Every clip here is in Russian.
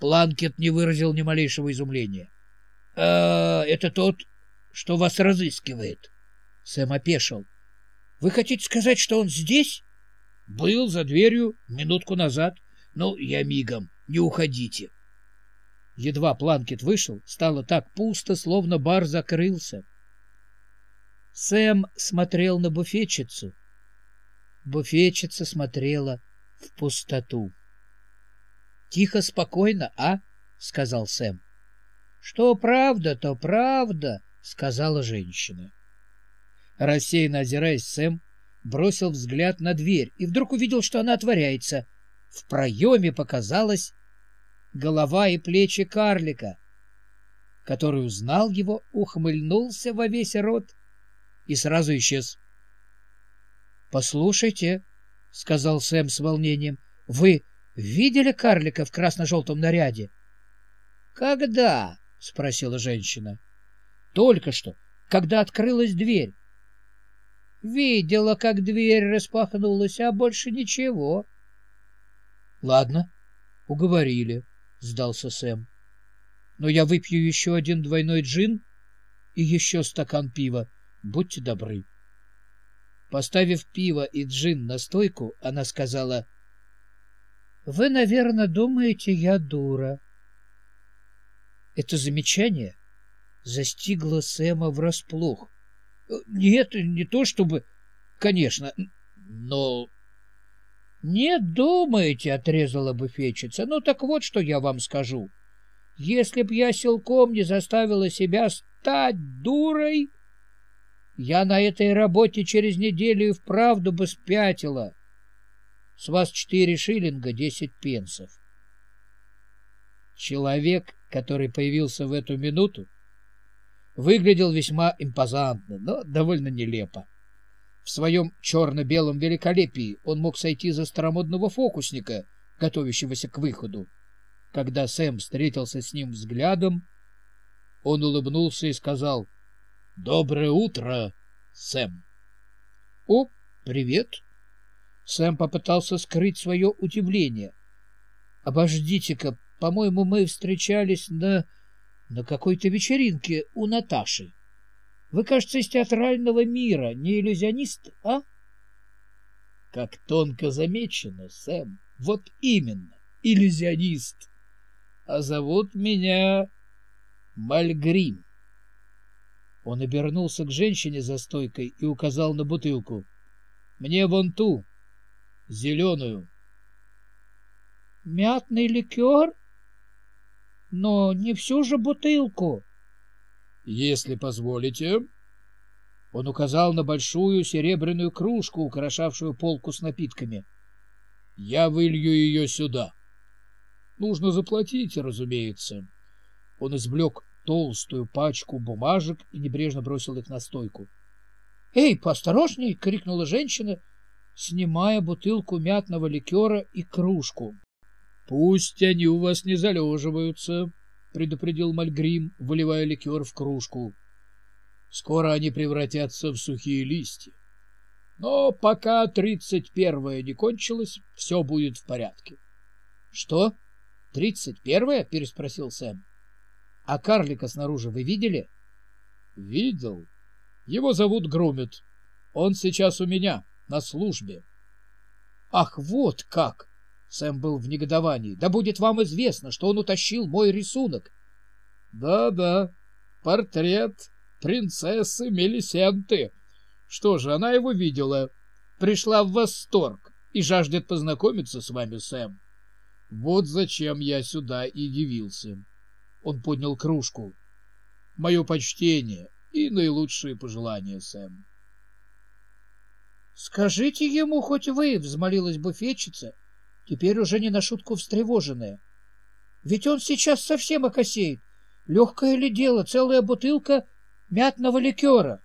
Планкет не выразил ни малейшего изумления. — А это тот, что вас разыскивает? Сэм опешил. — Вы хотите сказать, что он здесь? — Был за дверью минутку назад. Ну, я мигом. Не уходите. Едва Планкет вышел, стало так пусто, словно бар закрылся. Сэм смотрел на буфетчицу. Буфетчица смотрела в пустоту. — Тихо, спокойно, а? — сказал Сэм. — Что правда, то правда, — сказала женщина. Рассеянно озираясь, Сэм бросил взгляд на дверь и вдруг увидел, что она отворяется. В проеме показалась голова и плечи карлика, который узнал его, ухмыльнулся во весь рот и сразу исчез. — Послушайте, — сказал Сэм с волнением, — вы видели карлика в красно-желтом наряде? — Когда? — спросила женщина. — Только что, когда открылась дверь. — Видела, как дверь распахнулась, а больше ничего. — Ладно, уговорили, — сдался Сэм. — Но я выпью еще один двойной джин и еще стакан пива. Будьте добры. Поставив пиво и джин на стойку, она сказала, «Вы, наверное, думаете, я дура». Это замечание застигло Сэма врасплох. Нет, не то чтобы... Конечно, но... «Нет, думаете», — отрезала буфетчица. «Ну так вот, что я вам скажу. Если б я силком не заставила себя стать дурой, я на этой работе через неделю и вправду бы спятила. С вас четыре шиллинга десять пенсов. Человек, который появился в эту минуту, выглядел весьма импозантно, но довольно нелепо. В своем черно-белом великолепии он мог сойти за старомодного фокусника, готовящегося к выходу. Когда Сэм встретился с ним взглядом, он улыбнулся и сказал — Доброе утро, Сэм. О, привет. Сэм попытался скрыть свое удивление. Обождите-ка, по-моему, мы встречались на... на какой-то вечеринке у Наташи. Вы, кажется, из театрального мира, не иллюзионист, а? Как тонко замечено, Сэм. Вот именно, иллюзионист. А зовут меня Мальгрим. Он обернулся к женщине за стойкой и указал на бутылку. «Мне вон ту, зеленую». «Мятный ликер? Но не всю же бутылку». «Если позволите». Он указал на большую серебряную кружку, украшавшую полку с напитками. «Я вылью ее сюда». «Нужно заплатить, разумеется». Он извлек толстую пачку бумажек и небрежно бросил их на стойку. «Эй, поосторожней!» — крикнула женщина, снимая бутылку мятного ликера и кружку. «Пусть они у вас не залеживаются», — предупредил Мальгрим, выливая ликер в кружку. «Скоро они превратятся в сухие листья. Но пока тридцать первое не кончилось, все будет в порядке». «Что? Тридцать первое?» — переспросил Сэм. А карлика снаружи вы видели? Видел. Его зовут Грумит. Он сейчас у меня, на службе. Ах, вот как! Сэм был в негодовании. Да будет вам известно, что он утащил мой рисунок. Да-да, портрет принцессы Мелисенты. Что же, она его видела, пришла в восторг и жаждет познакомиться с вами, Сэм. Вот зачем я сюда и явился. Он поднял кружку. Мое почтение и наилучшие пожелания, Сэм. Скажите ему хоть вы, взмолилась буфетчица, теперь уже не на шутку встревоженная. Ведь он сейчас совсем окосеет. Легкое ли дело, целая бутылка мятного ликера?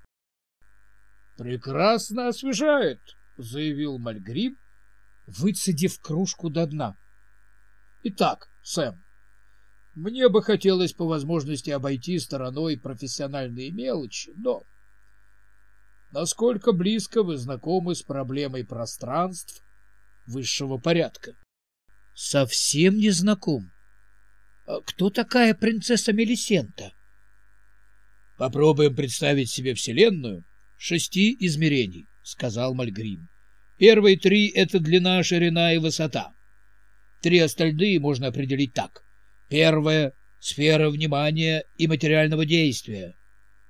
Прекрасно освежает, заявил Мальгрим, выцедив кружку до дна. Итак, Сэм, мне бы хотелось по возможности обойти стороной профессиональные мелочи, но... Насколько близко вы знакомы с проблемой пространств высшего порядка? Совсем не знаком. А кто такая принцесса Мелисента? Попробуем представить себе Вселенную шести измерений, сказал Мальгрим. Первые три — это длина, ширина и высота. Три остальные можно определить так. Первое — сфера внимания и материального действия.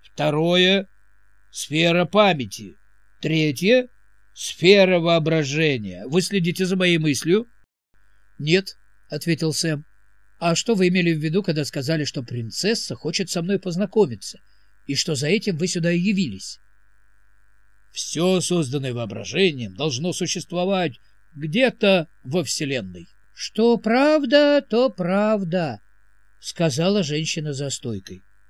Второе — сфера памяти. Третье — сфера воображения. Вы следите за моей мыслью? — Нет, — ответил Сэм. — А что вы имели в виду, когда сказали, что принцесса хочет со мной познакомиться, и что за этим вы сюда и явились? — Все, созданное воображением, должно существовать где-то во Вселенной. — Что правда, то правда, — сказала женщина за стойкой.